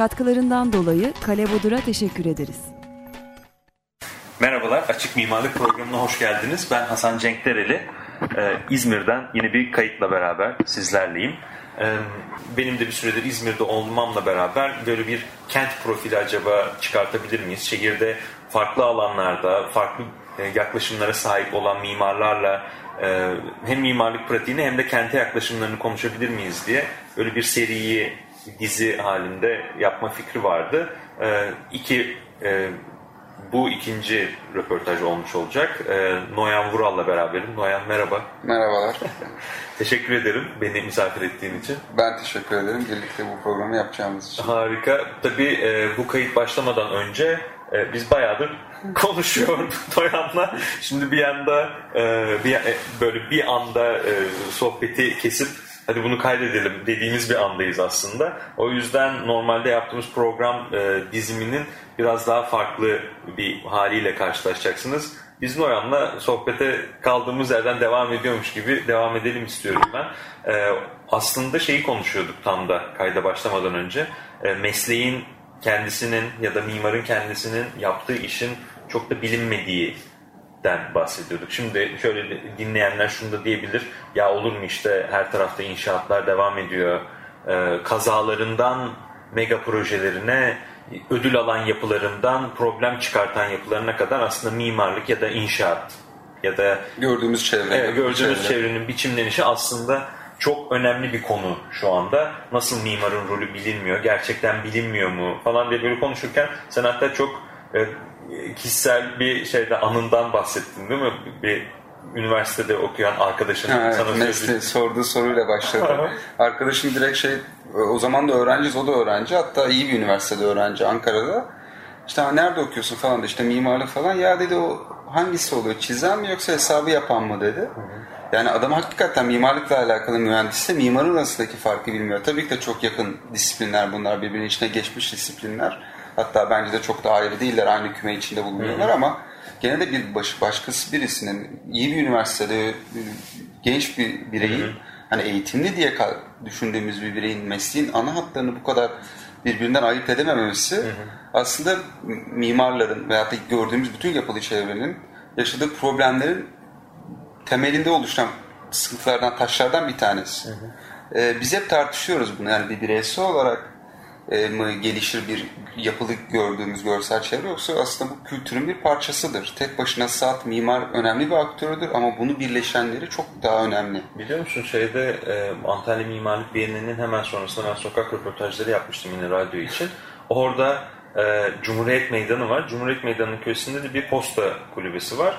Katkılarından dolayı Kale Bodur'a teşekkür ederiz. Merhabalar, Açık Mimarlık Programı'na hoş geldiniz. Ben Hasan Cenk Dereli. Ee, İzmir'den yeni bir kayıtla beraber sizlerleyim. Ee, benim de bir süredir İzmir'de olmamla beraber böyle bir kent profili acaba çıkartabilir miyiz? Şehirde farklı alanlarda, farklı e, yaklaşımlara sahip olan mimarlarla e, hem mimarlık pratiğini hem de kente yaklaşımlarını konuşabilir miyiz diye böyle bir seriyi dizi halinde yapma fikri vardı. Ee, iki e, bu ikinci röportaj olmuş olacak. Ee, Noyan Vural'la beraberim. Noyan merhaba. Merhabalar. Teşekkür ederim beni misafir ettiğin için. Ben teşekkür ederim birlikte bu programı yapacağımız için. Harika. Tabii e, bu kayıt başlamadan önce e, biz bayağıdır konuşuyorduk Noyan'la. Şimdi bir anda e, bir, e, böyle bir anda e, sohbeti kesip hadi bunu kaydedelim dediğimiz bir andayız aslında. O yüzden normalde yaptığımız program e, diziminin biraz daha farklı bir haliyle karşılaşacaksınız. Biz Noyan'la sohbete kaldığımız yerden devam ediyormuş gibi devam edelim istiyorum ben. E, aslında şeyi konuşuyorduk tam da kayda başlamadan önce. E, mesleğin kendisinin ya da mimarın kendisinin yaptığı işin çok da bilinmediği den bahsediyorduk. Şimdi şöyle dinleyenler şunu da diyebilir. Ya olur mu işte her tarafta inşaatlar devam ediyor. Ee, kazalarından mega projelerine, ödül alan yapılarından problem çıkartan yapılarına kadar aslında mimarlık ya da inşaat ya da Gördüğümüz çevre. evet, gördüğümüz çevre. çevrenin biçimlenişi aslında çok önemli bir konu şu anda. Nasıl mimarın rolü bilinmiyor, gerçekten bilinmiyor mu falan diye böyle konuşurken sen hatta çok e, kişisel bir şeyde anından bahsettin değil mi? Bir üniversitede okuyan arkadaşın Ha, evet, sana söylediği. sorduğu soruyla başladı. Arkadaşım direkt şey, o zaman da öğrenciyiz, o da öğrenci. Hatta iyi bir üniversitede öğrenci Ankara'da. İşte "Ha, nerede okuyorsun falan da işte mimarlık falan. Ya dedi o hangisi oluyor? Çizen mi yoksa hesabı yapan mı dedi. Yani adam hakikaten mimarlıkla alakalı mühendisse mimarın arasındaki farkı bilmiyor. Tabii ki de çok yakın disiplinler bunlar. Birbirinin içine geçmiş disiplinler. Hatta bence de çok da ayrı değiller. Aynı küme içinde bulunuyorlar ama gene de bir baş, başkası birisinin iyi bir üniversitede genç bir bireyin hani eğitimli diye düşündüğümüz bir bireyin mesleğin ana hatlarını bu kadar birbirinden ayırt edememesi aslında mimarların veyahut da gördüğümüz bütün yapılı çevrenin yaşadığı problemlerin temelinde oluşan sıkıntılardan, taşlardan bir tanesi. Ee, biz hep tartışıyoruz bunu. Yani bir bireysel olarak mı gelişir bir yapılı gördüğümüz görsel çevre yoksa aslında bu kültürün bir parçasıdır. Tek başına saat mimar önemli bir aktördür ama bunu birleşenleri çok daha önemli. Biliyor musun şeyde e, Antalya Mimarlık Bienalinin hemen sonrasında ben sokak röportajları yapmıştım yine radyo için. Orada e, Cumhuriyet Meydanı var. Cumhuriyet Meydanı'nın köşesinde de bir posta kulübesi var.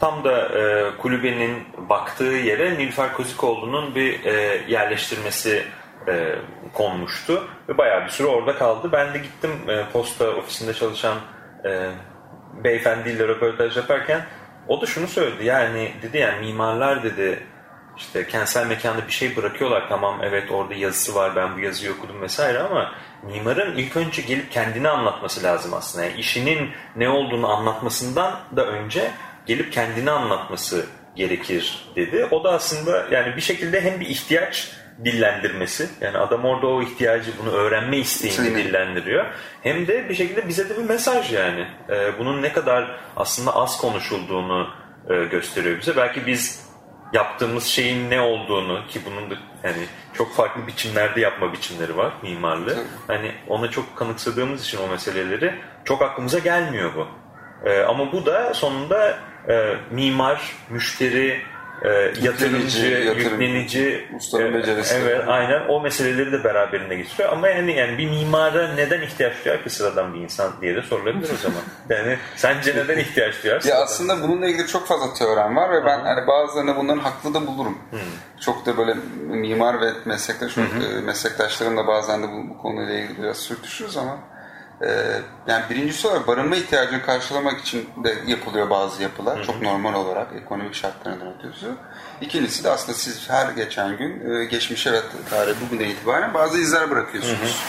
Tam da e, kulübenin baktığı yere Nilüfer Kozikoğlu'nun bir e, yerleştirmesi e, konmuştu. Ve bayağı bir süre orada kaldı. Ben de gittim e, posta ofisinde çalışan e, beyefendiyle röportaj yaparken o da şunu söyledi. Yani dedi yani mimarlar dedi işte kentsel mekanda bir şey bırakıyorlar. Tamam evet orada yazısı var ben bu yazıyı okudum vesaire ama mimarın ilk önce gelip kendini anlatması lazım aslında. Yani işinin ne olduğunu anlatmasından da önce gelip kendini anlatması gerekir dedi. O da aslında yani bir şekilde hem bir ihtiyaç dillendirmesi. Yani adam orada o ihtiyacı bunu öğrenme isteğini Kesinlikle. dillendiriyor. Hem de bir şekilde bize de bir mesaj yani. Ee, bunun ne kadar aslında az konuşulduğunu e, gösteriyor bize. Belki biz yaptığımız şeyin ne olduğunu ki bunun da yani çok farklı biçimlerde yapma biçimleri var mimarlığı. Tabii. Hani ona çok kanıksadığımız için o meseleleri çok aklımıza gelmiyor bu. Ee, ama bu da sonunda e, mimar, müşteri, e, yatırımcı, yüklenici, ustanın e, becerisi. Evet, aynen o meseleleri de beraberinde getiriyor. Ama yani yani bir mimara neden ihtiyaç duyar ki sıradan bir insan diye de sorulabilir o zaman. Yani sence neden ihtiyaç duyar? Ya aslında bununla ilgili çok fazla teorem var ve ben hani bazılarını bunların haklı da bulurum. Çok da böyle mimar ve meslektaş e, meslektaşlarımla bazen de bu, bu konuyla ilgili biraz sürtüşürüz ama e, yani birincisi olarak barınma ihtiyacını karşılamak için de yapılıyor bazı yapılar. Çok normal olarak ekonomik şartlarından ötürü. İkincisi de aslında siz her geçen gün e, geçmişe ve tarih bugüne itibaren bazı izler bırakıyorsunuz.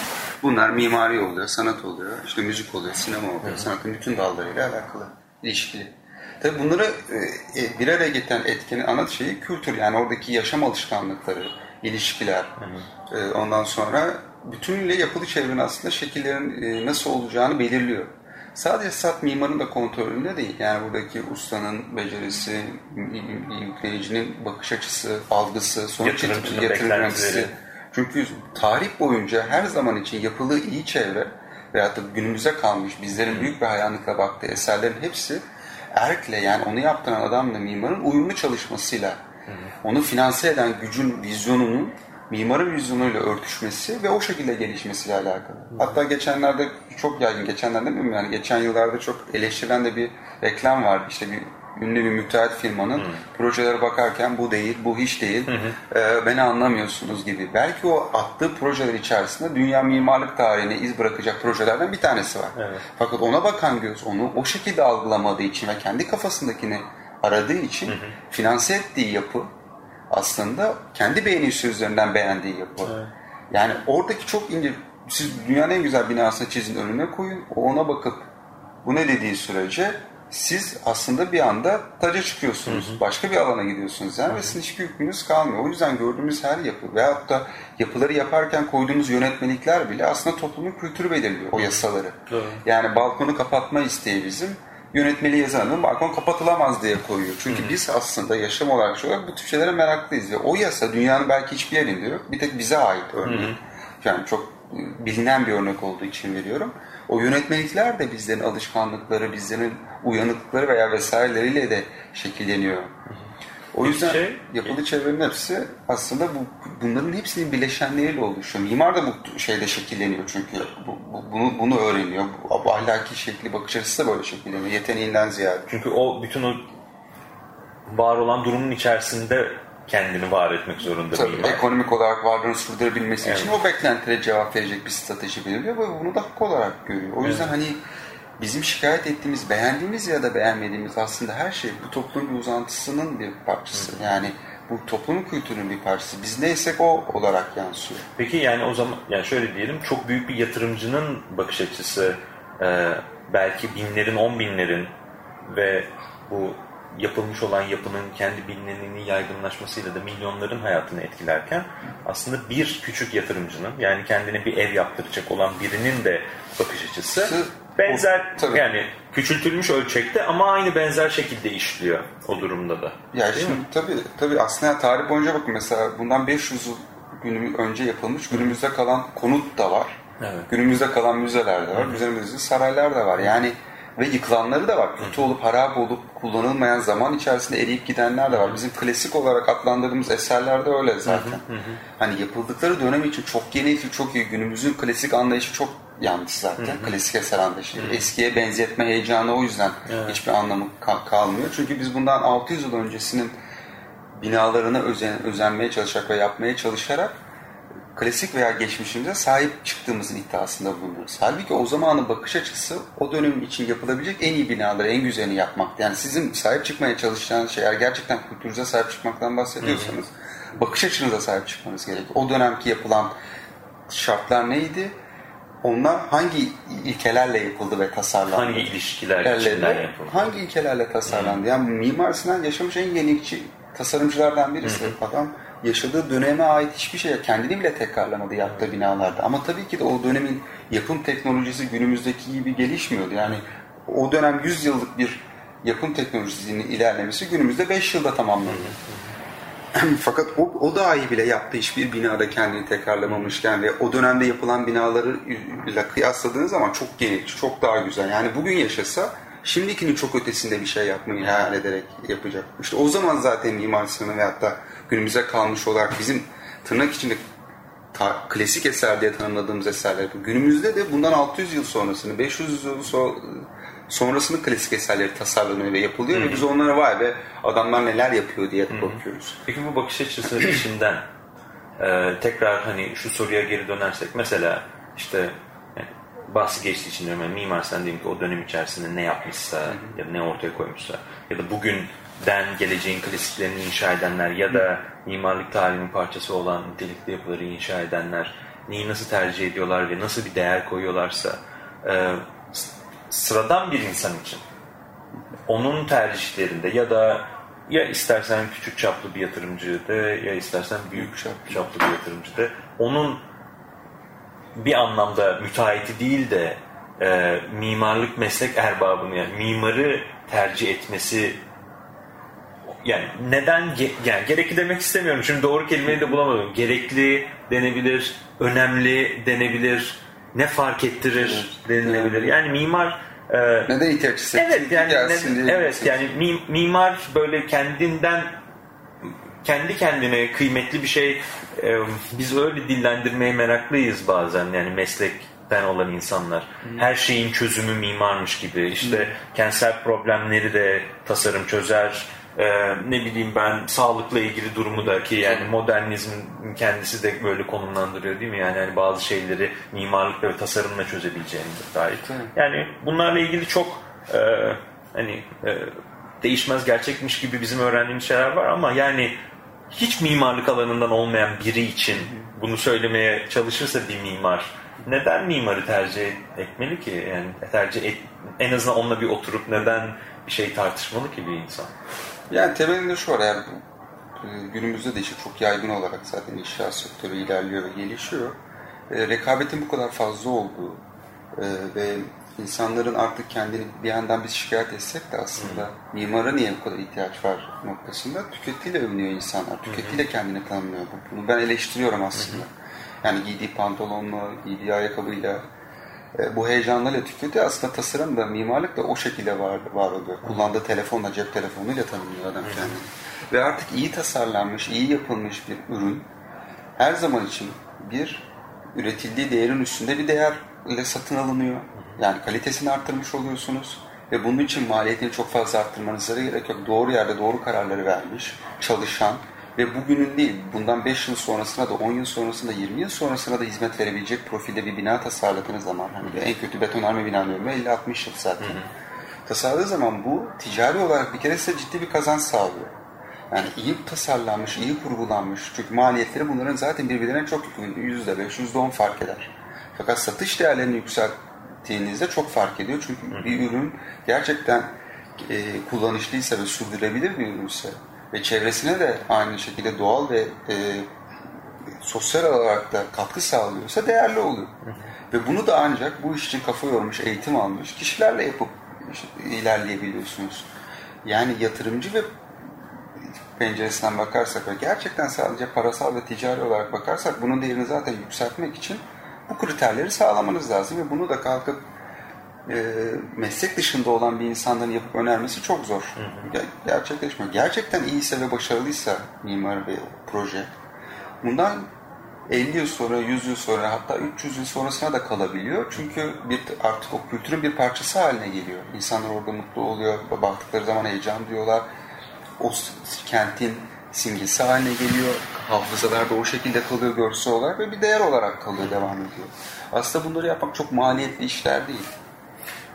Bunlar mimari oluyor, sanat oluyor, işte müzik oluyor, sinema oluyor, sanatın bütün dallarıyla alakalı, ilişkili. Tabii bunları e, e, bir araya getiren etkenin ana şeyi kültür. Yani oradaki yaşam alışkanlıkları, ilişkiler. E, ondan sonra bütünüyle yapılı çevrenin aslında şekillerin e, nasıl olacağını belirliyor. Sadece sat mimarın da kontrolünde değil. Yani buradaki ustanın becerisi, yüklenicinin bakış açısı, algısı, sonuç Yatırımcının yatırım beklentileri. yöneticisi. Çünkü tarih boyunca her zaman için yapılı iyi çevre veyahut da günümüze kalmış bizlerin büyük bir hayranlıkla baktığı eserlerin hepsi erkle yani onu yaptıran adamla mimarın uyumlu çalışmasıyla onu finanse eden gücün vizyonunun mimarın vizyonuyla örtüşmesi ve o şekilde gelişmesiyle alakalı. Hatta geçenlerde çok yaygın, geçenlerde demeyeyim yani geçen yıllarda çok eleştirilen de bir reklam vardı. İşte bir ünlü bir müteahhit firmanın projelere bakarken bu değil, bu hiç değil, e, beni anlamıyorsunuz gibi. Belki o attığı projeler içerisinde dünya mimarlık tarihine iz bırakacak projelerden bir tanesi var. Fakat ona bakan göz onu o şekilde algılamadığı için ve kendi kafasındakini aradığı için finanse ettiği yapı aslında kendi beğenisi üzerinden beğendiği yapı. Yani oradaki çok ince, siz dünyanın en güzel binasını çizin önüne koyun, o ona bakıp bu ne dediği sürece siz aslında bir anda taca çıkıyorsunuz. Başka bir alana gidiyorsunuz yani ve sizin hiçbir hükmünüz kalmıyor. O yüzden gördüğümüz her yapı veyahut da yapıları yaparken koyduğumuz yönetmelikler bile aslında toplumun kültürü belirliyor o yasaları. Yani balkonu kapatma isteği bizim yönetmeliği yazanın balkon kapatılamaz diye koyuyor. Çünkü biz aslında yaşam olarak şu olarak bu tür şeylere meraklıyız. Ve o yasa dünyanın belki hiçbir yerinde yok. Bir tek bize ait örneğin. Yani çok bilinen bir örnek olduğu için veriyorum. O yönetmelikler de bizlerin alışkanlıkları, bizlerin uyanıklıkları veya vesaireleriyle de şekilleniyor. O yüzden şey- yapılı çevrenin hepsi aslında bu bunların hepsinin bileşenleriyle oluşuyor. Mimar da bu şeyde şekilleniyor çünkü bu, bu- bunu bunu öğreniyor. Bu, bu ahlaki şekli bakış açısı da böyle şekilleniyor. Yeteneğinden ziyade. Çünkü o bütün o var olan durumun içerisinde kendini var etmek zorunda Tabii mimar. ekonomik olarak varlığını sürdürebilmesi için o beklentilere cevap verecek bir strateji belirliyor ve bunu da hak olarak görüyor. O yüzden hani bizim şikayet ettiğimiz, beğendiğimiz ya da beğenmediğimiz aslında her şey bu toplumun uzantısının bir parçası. Yani bu toplumun kültürünün bir parçası. Biz neysek o olarak yansıyor. Peki yani o zaman yani şöyle diyelim çok büyük bir yatırımcının bakış açısı e, belki binlerin on binlerin ve bu yapılmış olan yapının kendi bilinirliğinin yaygınlaşmasıyla da milyonların hayatını etkilerken aslında bir küçük yatırımcının yani kendine bir ev yaptıracak olan birinin de bakış açısı Sı- benzer o- tabii. yani küçültülmüş ölçekte ama aynı benzer şekilde işliyor o durumda da. Ya Değil şimdi mi? tabii tabii aslında tarih boyunca bakın mesela bundan 500 yıl günümü önce yapılmış günümüzde kalan konut da var. Evet. Günümüzde kalan müzeler de var. Müzemizde saraylar da var. Yani ve yıkılanları da var. Kötü olup harap olup kullanılmayan zaman içerisinde eriyip gidenler de var. Bizim klasik olarak adlandırdığımız eserler de öyle zaten. Hani yapıldıkları dönem için çok yeni, çok iyi. Günümüzün klasik anlayışı çok yanlış zaten. Klasik eser anlayışı. Eskiye benzetme heyecanı o yüzden hiçbir anlamı ka- kalmıyor. Çünkü biz bundan 600 yıl öncesinin binalarına özen, özenmeye çalışarak ve yapmaya çalışarak klasik veya geçmişimize sahip çıktığımızın iddiasında bulunuyoruz. Halbuki o zamanın bakış açısı o dönemin için yapılabilecek en iyi binaları, en güzelini yapmak. Yani sizin sahip çıkmaya çalışacağınız şey eğer gerçekten kültürünüze sahip çıkmaktan bahsediyorsanız bakış açınıza sahip çıkmanız gerekiyor. O dönemki yapılan şartlar neydi? Onlar hangi ilkelerle yapıldı ve tasarlandı? Hangi ilişkiler içinden yapıldı? hangi ilkelerle tasarlandı? Yani Mimar Sinan yaşamış en yenilikçi tasarımcılardan birisi. Adam yaşadığı döneme ait hiçbir şey kendini bile tekrarlamadı yaptığı binalarda. Ama tabii ki de o dönemin yapım teknolojisi günümüzdeki gibi gelişmiyordu. Yani o dönem 100 yıllık bir yapım teknolojisinin ilerlemesi günümüzde 5 yılda tamamlandı. Fakat o, o dahi bile yaptığı hiçbir binada kendini tekrarlamamışken ve o dönemde yapılan binaları ile kıyasladığınız zaman çok yenilikçi, çok daha güzel. Yani bugün yaşasa şimdikinin çok ötesinde bir şey yapmayı hayal ederek yapacak. İşte o zaman zaten Mimar Sinan'ı veyahut da günümüze kalmış olarak bizim tırnak içinde ta- klasik eser diye tanımladığımız eserler. Günümüzde de bundan 600 yıl sonrasını, 500 yıl so- sonrasının klasik eserleri tasarlanıyor ve yapılıyor ve biz onlara vay be adamlar neler yapıyor diye bakıyoruz. Peki bu bakış açısı içinden e, tekrar hani şu soruya geri dönersek mesela işte yani bahsi geçtiği için diyorum yani Mimar Sinan diyelim ki o dönem içerisinde ne yapmışsa ya da ne ortaya koymuşsa ya da bugünden geleceğin klasiklerini inşa edenler ya da mimarlık tarihinin parçası olan nitelikli yapıları inşa edenler neyi nasıl tercih ediyorlar ve nasıl bir değer koyuyorlarsa e, sıradan bir insan için onun tercihlerinde ya da ya istersen küçük çaplı bir yatırımcı de ya istersen büyük çaplı, bir yatırımcı de onun bir anlamda müteahhiti değil de e, mimarlık meslek erbabını yani mimarı tercih etmesi yani neden ge- yani gerekli demek istemiyorum. Şimdi doğru kelimeyi de bulamadım. Gerekli denebilir, önemli denebilir, ne fark ettirir denilebilir. Yani mimar e, Neden ihtiyaç hissettiği Evet yani gelsin ne- evet yani mi- mimar böyle kendinden kendi kendine kıymetli bir şey e, biz öyle dillendirmeye meraklıyız bazen yani meslekten olan insanlar. Her şeyin çözümü mimarmış gibi. işte kentsel problemleri de tasarım çözer. E, ne bileyim ben sağlıkla ilgili durumu da ki yani modernizmin kendisi de böyle konumlandırıyor değil mi? Yani hani bazı şeyleri mimarlıkla ve tasarımla çözebileceğimize dair. Yani bunlarla ilgili çok e, hani e, değişmez gerçekmiş gibi bizim öğrendiğimiz şeyler var ama yani hiç mimarlık alanından olmayan biri için bunu söylemeye çalışırsa bir mimar neden mimarı tercih etmeli ki? Yani tercih et, en azından onunla bir oturup neden bir şey tartışmalı ki bir insan? Yani temelinde şu var yani e, günümüzde de işte çok yaygın olarak zaten inşaat sektörü ilerliyor ve gelişiyor. E, rekabetin bu kadar fazla olduğu e, ve insanların artık kendini bir yandan biz şikayet etsek de aslında mimara niye bu kadar ihtiyaç var noktasında tüketiyle övünüyor insanlar. Tüketiyle kendini tanımlıyor. Bunu ben eleştiriyorum aslında. Yani giydiği pantolonla, giydiği ayakkabıyla, e, bu heyecanlarla tüketiyor. Aslında tasarım da mimarlık da o şekilde var, var oluyor. Kullandığı telefonla, cep telefonuyla tanımlıyor adam kendini. Ve artık iyi tasarlanmış, iyi yapılmış bir ürün her zaman için bir üretildiği değerin üstünde bir değerle satın alınıyor. Yani kalitesini arttırmış oluyorsunuz. Ve bunun için maliyetini çok fazla arttırmanıza gerek yok. Doğru yerde doğru kararları vermiş, çalışan ve bugünün değil, bundan 5 yıl sonrasına da 10 yıl sonrasında 20 yıl sonrasına da hizmet verebilecek profilde bir bina tasarladığınız zaman hani en kötü betonarme bina diyorum 50-60 yıl zaten. Tasarladığı zaman bu ticari olarak bir kere size ciddi bir kazanç sağlıyor. Yani iyi tasarlanmış, iyi kurgulanmış. Çünkü maliyetleri bunların zaten birbirine çok yakın. %5, %10 fark eder. Fakat satış değerlerini yükselttiğinizde çok fark ediyor. Çünkü bir ürün gerçekten e, kullanışlıysa ve sürdürülebilir bir ürünse ve çevresine de aynı şekilde doğal ve e, sosyal olarak da katkı sağlıyorsa değerli oluyor. Ve bunu da ancak bu iş için kafa yormuş, eğitim almış kişilerle yapıp ilerleyebiliyorsunuz. Yani yatırımcı ve penceresinden bakarsak ve gerçekten sadece parasal ve ticari olarak bakarsak bunun değerini zaten yükseltmek için bu kriterleri sağlamanız lazım ve bunu da kalkıp e, meslek dışında olan bir insanların yapıp önermesi çok zor. Ger- Gerçekleşmiyor. Gerçekten iyiyse ve başarılıysa mimar ve proje bundan 50 yıl sonra, 100 yıl sonra hatta 300 yıl sonrasına da kalabiliyor. Çünkü bir artık o kültürün bir parçası haline geliyor. İnsanlar orada mutlu oluyor. Baktıkları zaman heyecan diyorlar. O kentin simgesi haline geliyor. Hafızalarda o şekilde kalıyor görsel olarak ve bir değer olarak kalıyor, devam ediyor. Aslında bunları yapmak çok maliyetli işler değil.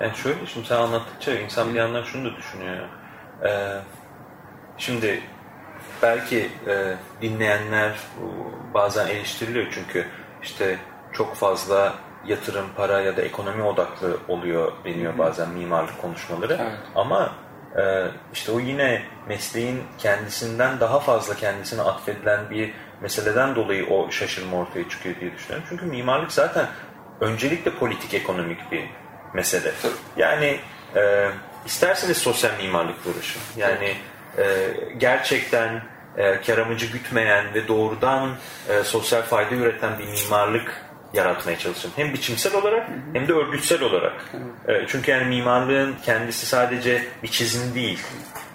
Yani şöyle şimdi sen anlattıkça insan bir yandan şunu da düşünüyor. Ee, şimdi belki e, dinleyenler bazen eleştiriliyor çünkü işte çok fazla yatırım, para ya da ekonomi odaklı oluyor deniyor bazen mimarlık konuşmaları. Evet. Ama e, işte o yine mesleğin kendisinden daha fazla kendisine atfedilen bir meseleden dolayı o şaşırma ortaya çıkıyor diye düşünüyorum. Çünkü mimarlık zaten öncelikle politik ekonomik bir mesele. Yani e, isterseniz sosyal mimarlık uğraşın. Yani e, gerçekten e, kar amacı gütmeyen ve doğrudan e, sosyal fayda üreten bir mimarlık yaratmaya çalışın. Hem biçimsel olarak hem de örgütsel olarak. E, çünkü yani mimarlığın kendisi sadece bir çizim değil.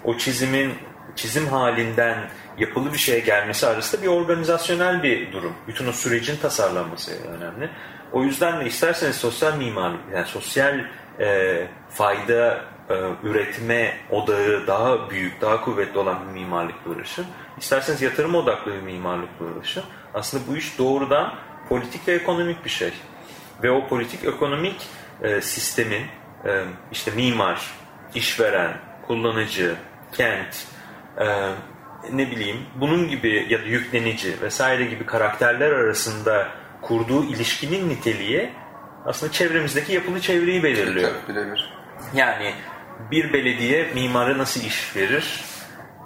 O çizimin çizim halinden yapılı bir şeye gelmesi arasında bir organizasyonel bir durum. Bütün o sürecin tasarlanması önemli. O yüzden de isterseniz sosyal mimarlık, yani sosyal e, fayda e, üretme odağı daha büyük, daha kuvvetli olan bir mimarlıkla uğraşın. İsterseniz yatırım odaklı bir mimarlıkla uğraşın. Aslında bu iş doğrudan politik ve ekonomik bir şey. Ve o politik ekonomik e, sistemin e, işte mimar, işveren, kullanıcı, kent, e, ne bileyim bunun gibi ya da yüklenici vesaire gibi karakterler arasında kurduğu ilişkinin niteliği aslında çevremizdeki yapılı çevreyi belirliyor. Tabii birebir. Yani bir belediye mimara nasıl iş verir?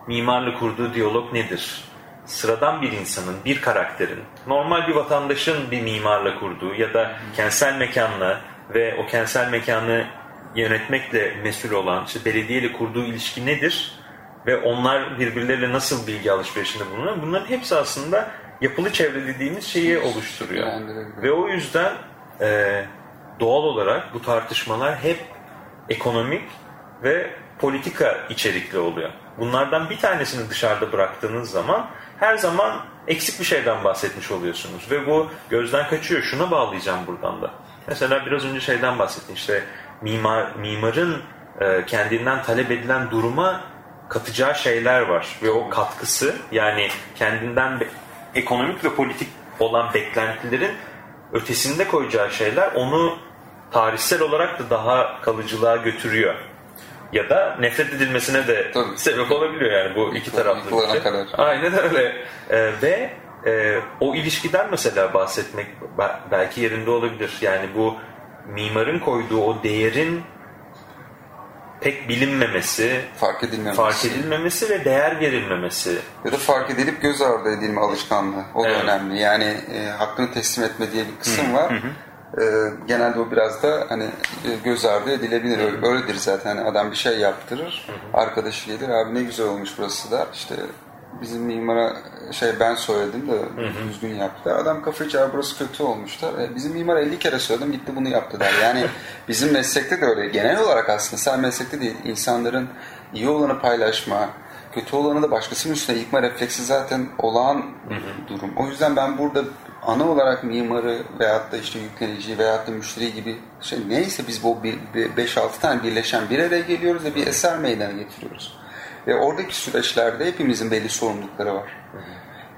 Mimarla kurduğu diyalog nedir? Sıradan bir insanın, bir karakterin, normal bir vatandaşın bir mimarla kurduğu ya da kentsel mekanla ve o kentsel mekanı yönetmekle mesul olan işte belediyeyle kurduğu ilişki nedir? Ve onlar birbirleriyle nasıl bilgi alışverişinde bulunuyor? Bunların hepsi aslında yapılı çevre dediğimiz şeyi oluşturuyor. Ve o yüzden e, doğal olarak bu tartışmalar hep ekonomik ve politika içerikli oluyor. Bunlardan bir tanesini dışarıda bıraktığınız zaman her zaman eksik bir şeyden bahsetmiş oluyorsunuz. Ve bu gözden kaçıyor. Şuna bağlayacağım buradan da. Mesela biraz önce şeyden bahsettin. İşte mimar, mimarın e, kendinden talep edilen duruma katacağı şeyler var. Ve o katkısı yani kendinden ekonomik ve politik olan beklentilerin ötesinde koyacağı şeyler onu tarihsel olarak da daha kalıcılığa götürüyor. Ya da nefret edilmesine de Tabii. sebep olabiliyor yani bu iki taraflı bir şey. kadar. Aynen öyle. Ee, ve e, o ilişkiden mesela bahsetmek be- belki yerinde olabilir. Yani bu mimarın koyduğu o değerin pek bilinmemesi, Fark edilmemesi. fark edilmemesi ve değer verilmemesi. Ya da fark edilip göz ardı edilme alışkanlığı. O da Evet. önemli. Yani e, hakkını teslim etme diye bir kısım var. E, genelde o biraz da hani e, göz ardı edilebilir. Öyle- Öyledir zaten. Hani adam bir şey yaptırır. Arkadaşı gelir abi ne güzel olmuş burası der. İşte bizim mimara şey ben söyledim de düzgün yaptı. Adam kafayı çağır burası kötü olmuş der. E, bizim mimar 50 kere söyledim gitti bunu yaptı der. Yani bizim meslekte de öyle. Genel olarak aslında sen meslekte değil insanların iyi olanı paylaşma, kötü olanı da başkasının üstüne yıkma refleksi zaten olağan durum. O yüzden ben burada ana olarak mimarı veyahut da işte yükleniciyi veyahut da müşteri gibi şey neyse biz bu 5-6 tane birleşen bir araya geliyoruz ve bir eser meydana getiriyoruz. Ve oradaki süreçlerde hepimizin belli sorumlulukları var.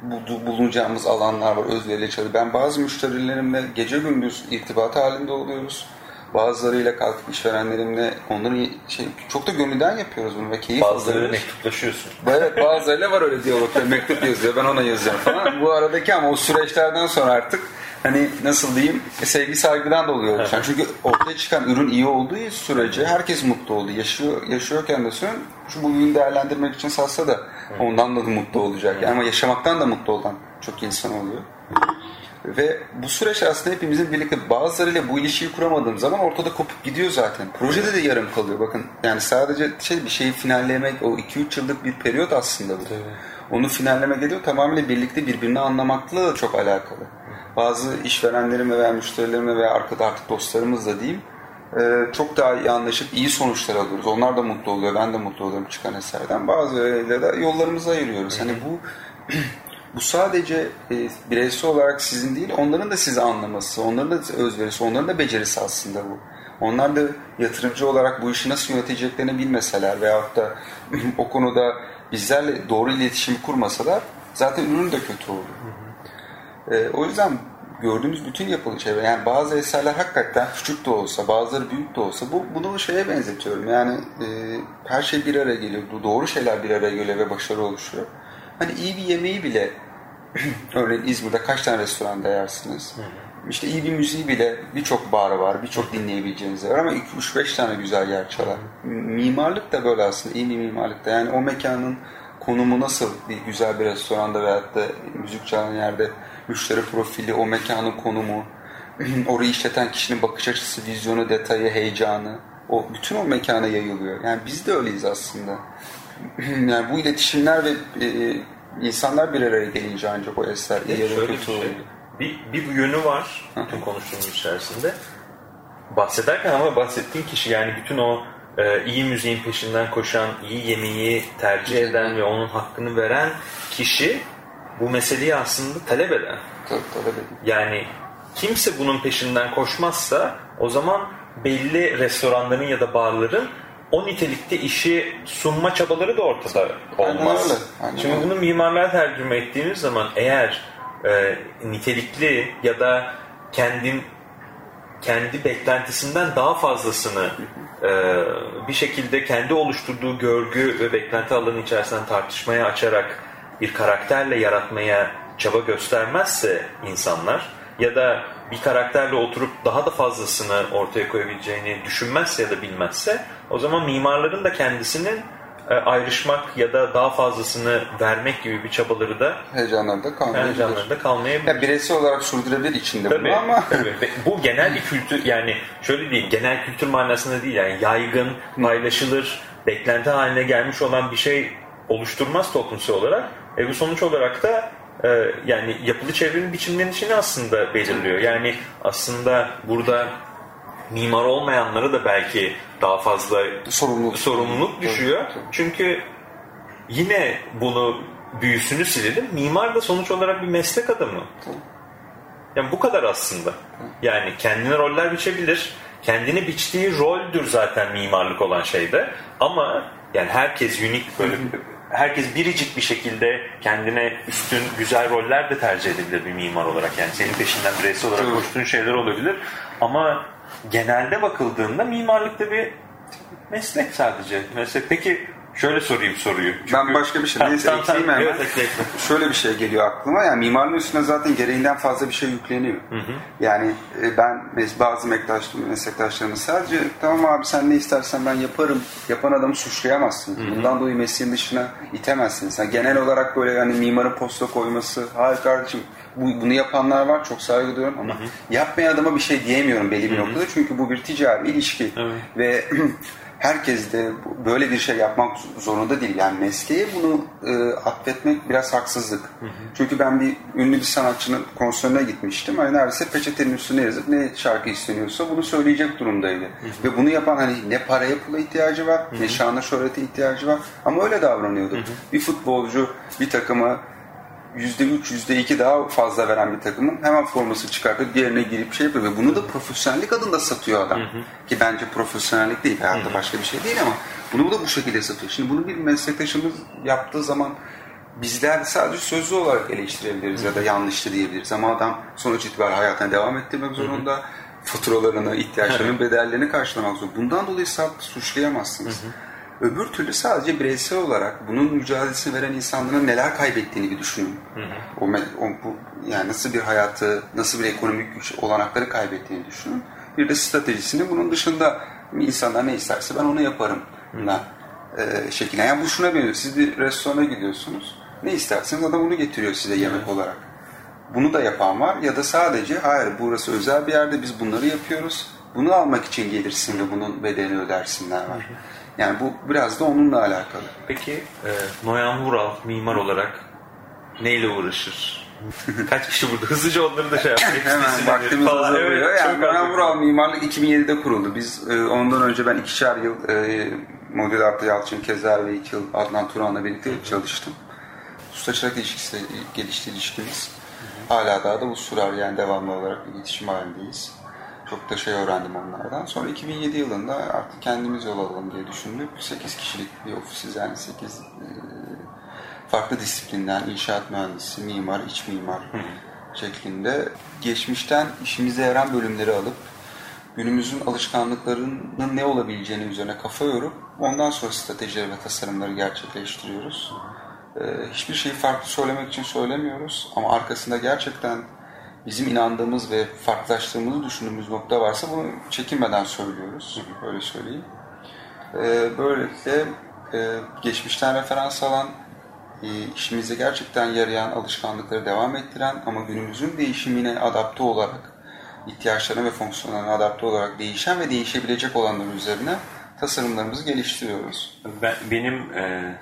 Bu- bulunacağımız alanlar var, özveriyle çalışıyor. Ben bazı müşterilerimle gece gündüz irtibat halinde oluyoruz. Bazılarıyla kalkıp işverenlerimle onların şey, çok da gönülden yapıyoruz bunu ve keyif Bazıları alıyoruz. mektuplaşıyorsun. Evet bazılarıyla var öyle diyaloglar. Mektup yazıyor ben ona yazıyorum falan. Bu aradaki ama o süreçlerden sonra artık hani nasıl diyeyim sevgi saygıdan da oluyor. oluşan. Çünkü ortaya çıkan ürün iyi olduğu sürece herkes mutlu oldu. Yaşıyor, yaşıyorken de söylüyorum şu bugün değerlendirmek için satsa da ondan da mutlu olacak. Yani ama yaşamaktan da mutlu olan çok insan oluyor. Ve bu süreç aslında hepimizin birlikte bazılarıyla bu ilişkiyi kuramadığım zaman ortada kopup gidiyor zaten. Projede de yarım kalıyor. Bakın yani sadece şey bir şeyi finallemek o 2-3 yıllık bir periyot aslında bu. Onu finalleme geliyor tamamıyla birlikte birbirini anlamakla da çok alakalı. Bazı işverenlerimle veya müşterilerimle veya arkada artık dostlarımızla diyeyim e, çok daha iyi anlaşıp iyi sonuçlar alıyoruz. Onlar da mutlu oluyor, ben de mutlu oluyorum çıkan eserden. Bazılarıyla da yollarımızı ayırıyoruz. Hani bu bu sadece e, bireysel olarak sizin değil, onların da sizi anlaması, onların da özverisi, onların da becerisi aslında bu. Onlar da yatırımcı olarak bu işi nasıl yöneteceklerini bilmeseler veyahut da o konuda bizlerle doğru iletişim kurmasalar zaten ürün de kötü olur. E, o yüzden gördüğümüz bütün yapılı çevre yani bazı eserler hakikaten küçük de olsa bazıları büyük de olsa bu bunu şeye benzetiyorum. Yani e, her şey bir araya geliyor doğru şeyler bir araya geliyor ve başarı oluşuyor. Hani iyi bir yemeği bile örneğin İzmir'de kaç tane restoranda yersiniz işte iyi bir müziği bile birçok bar var birçok dinleyebileceğiniz var ama 2-3-5 tane güzel yer çalar mimarlık da böyle aslında iyi bir mimarlık da yani o mekanın konumu nasıl bir güzel bir restoranda veyahut da müzik çalan yerde müşteri profili, o mekanın konumu, orayı işleten kişinin bakış açısı, vizyonu, detayı, heyecanı, o bütün o mekana yayılıyor. Yani biz de öyleyiz aslında. yani bu iletişimler ve e, insanlar bir araya gelince ancak o eser iyi ya da kötü şey. Bir, bir yönü var bütün konuştuğumuz içerisinde. Bahsederken ama bahsettiğim kişi yani bütün o e, iyi müziğin peşinden koşan, iyi yemeği tercih eden ve onun hakkını veren kişi bu meseleyi aslında talep eden. Tabii, tabii. Yani kimse bunun peşinden koşmazsa o zaman belli restoranların ya da barların o nitelikte işi sunma çabaları da ortada Aynen olmaz. öyle, aynen Şimdi bunu mimarlığa tercüme ettiğimiz zaman eğer e, nitelikli ya da kendin kendi beklentisinden daha fazlasını e, bir şekilde kendi oluşturduğu görgü ve beklenti alanı içerisinden tartışmaya açarak bir karakterle yaratmaya çaba göstermezse insanlar ya da bir karakterle oturup daha da fazlasını ortaya koyabileceğini düşünmezse ya da bilmezse o zaman mimarların da kendisinin ayrışmak ya da daha fazlasını vermek gibi bir çabaları da Heyecanlarda kalmayabilir. heyecanlarında kalmayabilir. Ya bireysel olarak sürdürebilir içinde Tabii, bunu ama tabii. Bu genel bir kültür yani şöyle diyeyim genel kültür manasında değil yani yaygın, paylaşılır, beklenti haline gelmiş olan bir şey oluşturmaz toplumsal olarak. E bu sonuç olarak da e, yani yapılı çevrenin biçimlenişini aslında belirliyor. Yani aslında burada mimar olmayanlara da belki daha fazla sorumluluk, sorumluluk düşüyor. Tabii. Çünkü yine bunu büyüsünü silelim. Mimar da sonuç olarak bir meslek adamı. Yani bu kadar aslında. Yani kendine roller biçebilir. Kendini biçtiği roldür zaten mimarlık olan şeyde. Ama yani herkes unik böyle herkes biricik bir şekilde kendine üstün güzel roller de tercih edebilir bir mimar olarak. Yani senin peşinden bireysel olarak Evet. koştuğun şeyler olabilir. Ama genelde bakıldığında mimarlık da bir meslek sadece. Meslek. Peki şöyle sorayım soruyu. ben başka bir şey neyse ekleyeyim hemen. Evet. Şöyle bir şey geliyor aklıma. Yani mimarlığın üstüne zaten gereğinden fazla bir şey yükleniyor. Yani e, ben bazı meslektaşlarım, meslektaşlarımız sadece tamam abi sen ne istersen ben yaparım. Yapan adamı suçlayamazsın. Bundan dolayı mesleğin dışına itemezsin. Sen genel olarak böyle yani mimarın posta koyması, hayır kardeşim bu, bunu yapanlar var çok saygı duyuyorum ama yapmayan adama bir şey diyemiyorum belli bir noktada. Çünkü bu bir ticari ilişki. Evet. Ve herkes de böyle bir şey yapmak zorunda değil. Yani mesleğe bunu e, atfetmek biraz haksızlık. Çünkü ben bir ünlü bir sanatçının konserine gitmiştim. Hani neredeyse peçetenin üstüne yazıp ne şarkı isteniyorsa bunu söyleyecek durumdaydı. Ve bunu yapan hani ne paraya pula ihtiyacı var, ne şanla şöhrete ihtiyacı var. Ama öyle davranıyordu. Bir futbolcu bir takıma %3, %2 daha fazla veren bir takımın hemen forması çıkartıp diğerine girip şey yapıyor. Ve bunu da profesyonellik adında satıyor adam. Ki bence profesyonellik değil, hayatta başka bir şey değil ama bunu da bu şekilde satıyor. Şimdi bunu bir meslektaşımız yaptığı zaman bizler sadece sözlü olarak eleştirebiliriz ya da yanlıştı diyebiliriz. Ama adam sonuç itibariyle hayatına devam ettirmek zorunda. Faturalarını, ihtiyaçlarının bedellerini karşılamak zorunda. Bundan dolayı suçlayamazsınız. Öbür türlü sadece bireysel olarak bunun mücadelesini veren insanların neler kaybettiğini bir düşünün. O, me- o- bu, yani nasıl bir hayatı, nasıl bir ekonomik güç olanakları kaybettiğini düşünün. Bir de stratejisini bunun dışında insanlar ne isterse ben onu yaparım. Na, e, şekilde. Yani bu şuna benziyor. Siz bir restorana gidiyorsunuz. Ne isterseniz adam onu getiriyor size yemek olarak. Bunu da yapan var ya da sadece hayır burası özel bir yerde biz bunları yapıyoruz. Bunu almak için gelirsin ve bunun bedelini ödersinler var. Yani bu biraz da onunla alakalı. Peki e, Noyan Vural mimar olarak neyle uğraşır? Kaç kişi burada? Hızlıca onları da şey yapayım. Hemen vaktimiz azalıyor. Evet, yani Noyan. Vural Mimarlık 2007'de kuruldu. Biz e, ondan önce ben ikişer yıl e, Model Art'ta Yalçın Kezer ve iki yıl Adnan Turan'la birlikte çalıştım. Usta çırak ilişkisi gelişti ilişkimiz. Hala daha da bu sürer yani devamlı olarak iletişim halindeyiz. Çok da şey öğrendim onlardan. Sonra 2007 yılında artık kendimiz yol alalım diye düşündük. 8 kişilik bir ofisiz yani 8 farklı disiplinden inşaat mühendisi, mimar, iç mimar şeklinde geçmişten işimize yarayan bölümleri alıp günümüzün alışkanlıklarının ne olabileceğini üzerine kafa yorup ondan sonra stratejileri ve tasarımları gerçekleştiriyoruz. Ee, hiçbir şeyi farklı söylemek için söylemiyoruz ama arkasında gerçekten bizim inandığımız ve farklılaştığımızı düşündüğümüz nokta varsa bunu çekinmeden söylüyoruz. Öyle söyleyeyim. Ee, böylelikle e, geçmişten referans alan, e, işimize gerçekten yarayan alışkanlıkları devam ettiren ama günümüzün değişimine adapte olarak, ihtiyaçlarına ve fonksiyonlarına adapte olarak değişen ve değişebilecek olanlar üzerine tasarımlarımızı geliştiriyoruz. Ben, benim e,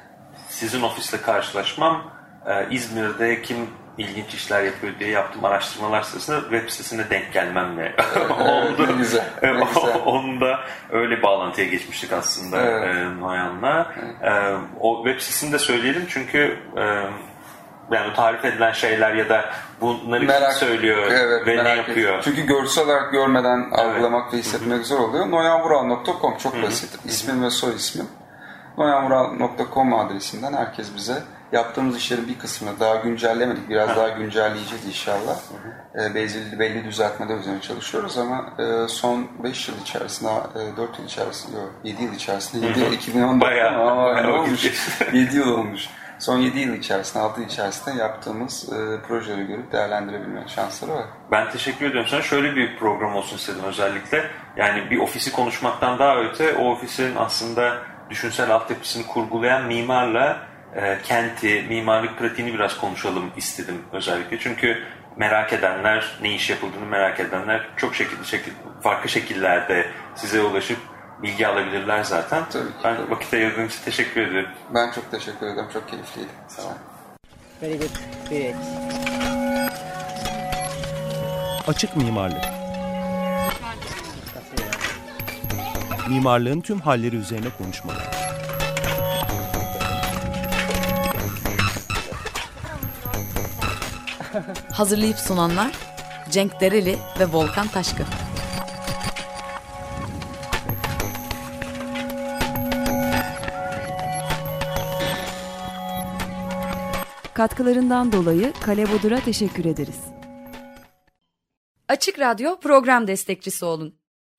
sizin ofisle karşılaşmam e, İzmir'de kim ilginç işler yapıyor diye yaptığım araştırmalar sırasında web sitesine denk gelmemle oldu. ne güzel, ne güzel. Onu da öyle bağlantıya geçmiştik aslında Evet. e, Noyan'la. E, o web sitesini de söyleyelim çünkü e, yani tarif edilen şeyler ya da bunları kim söylüyor evet, ve ne merak yapıyor. ediyorum. Çünkü görsel olarak görmeden algılamak ve hissetmek zor oluyor. noyanvural.com çok basit. İsmim ve soy ismim. noyanvural.com adresinden herkes bize yaptığımız işlerin bir kısmını daha güncellemedik. Biraz daha güncelleyeceğiz inşallah. E, belli, belli düzeltmeler üzerine çalışıyoruz ama e, son 5 yıl içerisinde, e, 4 yıl içerisinde, yok 7 yıl içerisinde, 7 yıl 2014 Bayağı- ama olmuş? geçti. 7 yıl olmuş. Son 7 yıl içerisinde, 6 yıl içerisinde yaptığımız e, projeleri görüp değerlendirebilme şansları var. Ben teşekkür ediyorum sana. Şöyle bir program olsun istedim özellikle. Yani bir ofisi konuşmaktan daha öte o ofisin aslında düşünsel altyapısını kurgulayan mimarla e, kenti, mimarlık pratiğini biraz konuşalım istedim özellikle. Çünkü merak edenler, ne iş yapıldığını merak edenler çok şekilli, şekil, farklı şekillerde size ulaşıp bilgi alabilirler zaten. Tabii ki, ben tabii. vakit ayırdığın için teşekkür ediyorum. Ben çok teşekkür ederim. Çok keyifliydi. Sağ olun. Very good. Great. Açık mimarlık. Mimarlığın tüm halleri üzerine konuşmalar. Hazırlayıp sunanlar Cenk Dereli ve Volkan Taşkın. Katkılarından dolayı Kale Bodur'a teşekkür ederiz. Açık Radyo program destekçisi olun.